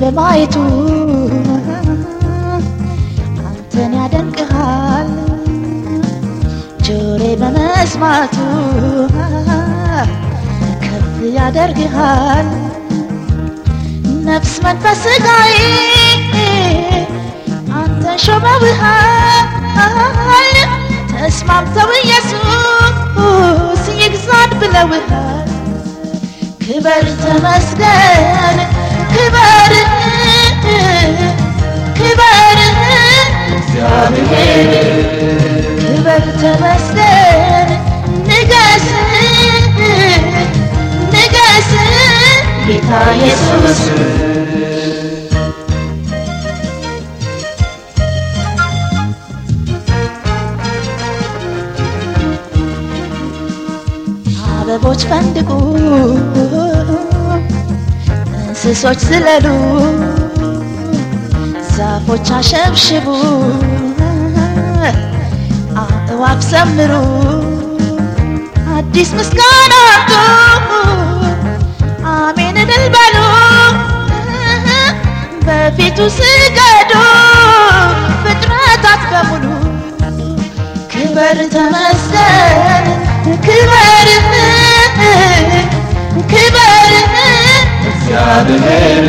በማየቱ አንተን ያደንቅሃል ጆሬ በመስማቱ ከፍ ያደርግሃል። ነፍስ መንፈስ ስጋዬ አንተን ሾመውሃል ተስማምተው ኢየሱስ ይግዛን ብለውሃል። ክበር ተመስገን አበቦች ፈንድቁ እንስሶች ዝለሉ። ዛፎች አሸብሽቡ። አእዋፍ ዘምሩ። አዲስ ምስጋና አምጡ። አሜን እልል በሉ። በፊቱ ስገዱ። ፍጥረታት በሙሉ ክበር ተመስገን እግዚአብሔር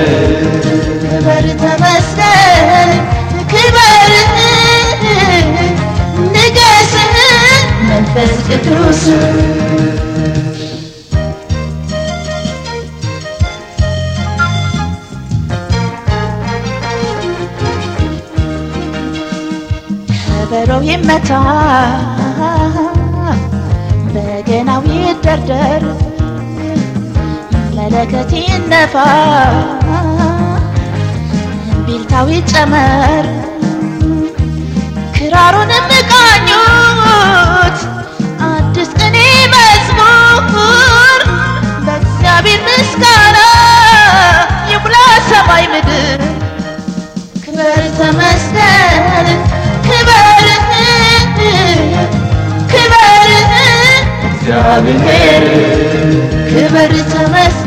ክበር ተመስገን ክበር ንገስ መንፈስ ቅዱስ ከበሮው ይመታ በገናው ይደርደር መለከት ይነፋ እምቢልታው ይጨመር ክራሩንም ቃኙት አዲስ ቅኔ መዝሙር በእግዚአብሔር ምስጋና ይሙላ ሰማይ ምድር። ክበር ተመስገን ክበር ክበር እግዚአብሔር ክበር ተመስገን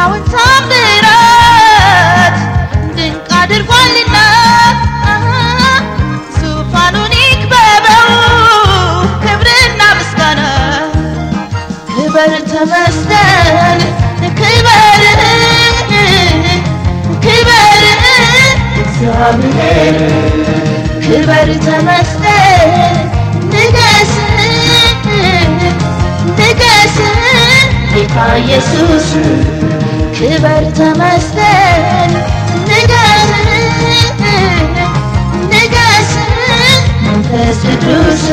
ብቻውን ታምራት ድንቅ አድርጓልና ዙፋኑን ይክበበው ክብርና ምስጋና ክበር ተመስገን ክበር ክበር እግዚአብሔር ክበር ተመስገን ንገስ ንገስ ጌታ ኢየሱስ ክበር ተመስገን ንገስ ንገስ መንፈስ ቅዱስ